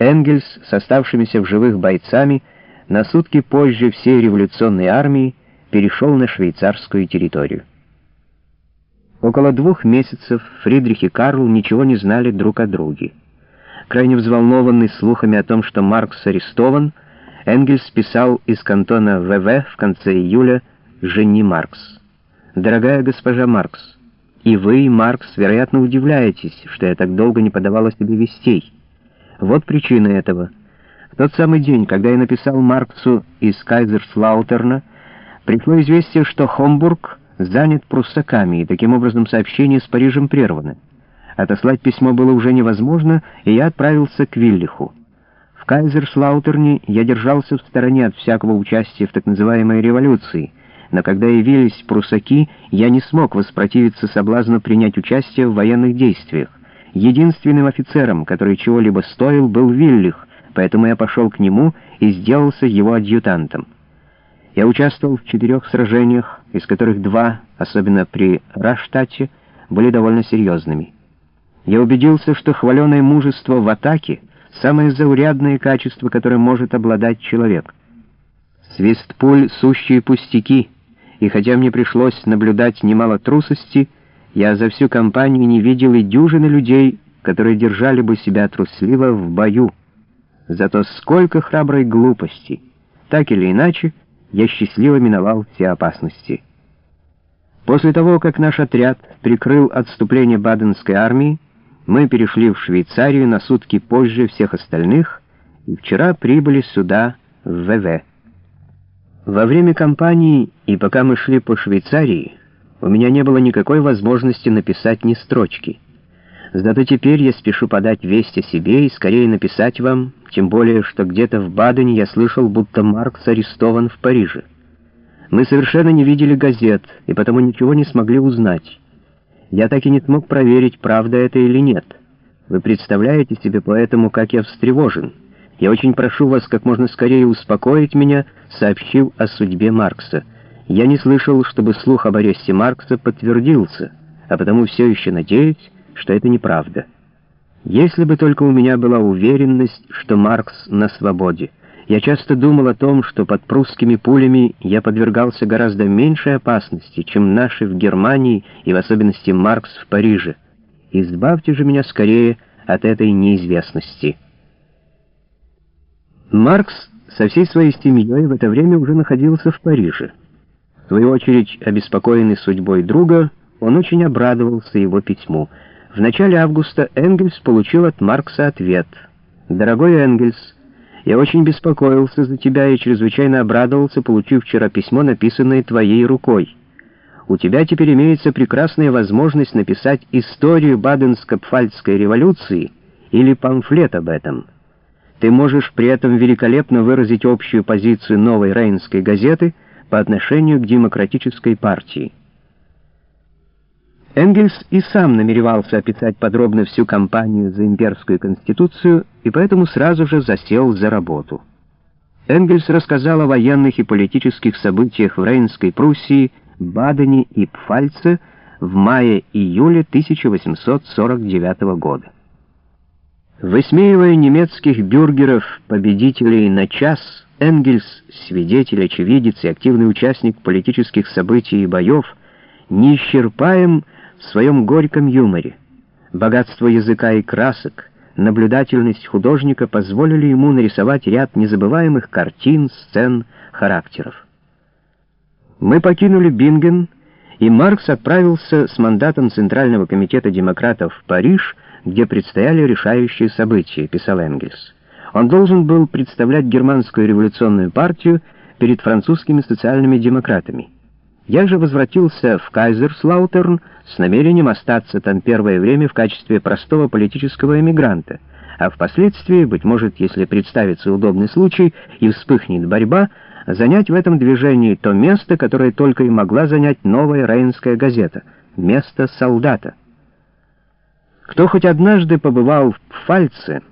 Энгельс с оставшимися в живых бойцами на сутки позже всей революционной армии перешел на швейцарскую территорию. Около двух месяцев Фридрих и Карл ничего не знали друг о друге. Крайне взволнованный слухами о том, что Маркс арестован, Энгельс писал из кантона ВВ в конце июля «Жени Маркс». «Дорогая госпожа Маркс, и вы, Маркс, вероятно, удивляетесь, что я так долго не подавала себе вестей. Вот причина этого. В тот самый день, когда я написал Марксу из Кайзерслаутерна, пришло известие, что Хомбург занят пруссаками, и таким образом сообщение с Парижем прервано. Отослать письмо было уже невозможно, и я отправился к Виллиху. В Кайзерслаутерне я держался в стороне от всякого участия в так называемой революции, но когда явились прусаки, я не смог воспротивиться соблазну принять участие в военных действиях. Единственным офицером, который чего-либо стоил, был Виллих, поэтому я пошел к нему и сделался его адъютантом. Я участвовал в четырех сражениях, из которых два, особенно при Раштате, были довольно серьезными. Я убедился, что хваленое мужество в атаке — самое заурядное качество, которым может обладать человек. Свист пуль — сущие пустяки, и хотя мне пришлось наблюдать немало трусости, я за всю компанию не видел и дюжины людей, которые держали бы себя трусливо в бою. Зато сколько храброй глупости! Так или иначе, я счастливо миновал все опасности. После того, как наш отряд прикрыл отступление Баденской армии, мы перешли в Швейцарию на сутки позже всех остальных и вчера прибыли сюда, в ВВ. Во время кампании и пока мы шли по Швейцарии, у меня не было никакой возможности написать ни строчки. Зато теперь я спешу подать весть о себе и скорее написать вам, тем более, что где-то в Бадене я слышал, будто Маркс арестован в Париже. Мы совершенно не видели газет, и потому ничего не смогли узнать. Я так и не смог проверить, правда это или нет. Вы представляете себе поэтому, как я встревожен. Я очень прошу вас как можно скорее успокоить меня, сообщив о судьбе Маркса. Я не слышал, чтобы слух об аресте Маркса подтвердился, а потому все еще надеюсь, что это неправда. Если бы только у меня была уверенность, что Маркс на свободе. Я часто думал о том, что под прусскими пулями я подвергался гораздо меньшей опасности, чем наши в Германии и в особенности Маркс в Париже. Избавьте же меня скорее от этой неизвестности. Маркс со всей своей семьей в это время уже находился в Париже. Свою очередь, обеспокоенный судьбой друга, он очень обрадовался его письму — в начале августа Энгельс получил от Маркса ответ. «Дорогой Энгельс, я очень беспокоился за тебя и чрезвычайно обрадовался, получив вчера письмо, написанное твоей рукой. У тебя теперь имеется прекрасная возможность написать историю Баденско-Пфальцской революции или памфлет об этом. Ты можешь при этом великолепно выразить общую позицию новой Рейнской газеты по отношению к демократической партии». Энгельс и сам намеревался описать подробно всю кампанию за имперскую конституцию и поэтому сразу же засел за работу. Энгельс рассказал о военных и политических событиях в Рейнской Пруссии, Бадене и Пфальце в мае-июле 1849 года. Высмеивая немецких бюргеров, победителей на час, Энгельс, свидетель, очевидец и активный участник политических событий и боев, неисчерпаем в своем горьком юморе. Богатство языка и красок, наблюдательность художника позволили ему нарисовать ряд незабываемых картин, сцен, характеров. Мы покинули Бинген, и Маркс отправился с мандатом Центрального комитета демократов в Париж, где предстояли решающие события, писал Энгельс. Он должен был представлять германскую революционную партию перед французскими социальными демократами. Я же возвратился в Кайзерслаутерн с намерением остаться там первое время в качестве простого политического эмигранта, а впоследствии, быть может, если представится удобный случай и вспыхнет борьба, занять в этом движении то место, которое только и могла занять новая Рейнская газета — место солдата. Кто хоть однажды побывал в Пфальце,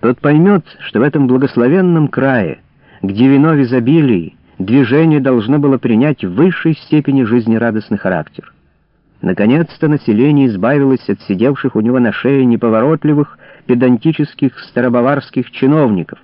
тот поймет, что в этом благословенном крае, где вино в изобилии, движение должно было принять в высшей степени жизнерадостный характер. Наконец-то население избавилось от сидевших у него на шее неповоротливых, педантических старобаварских чиновников,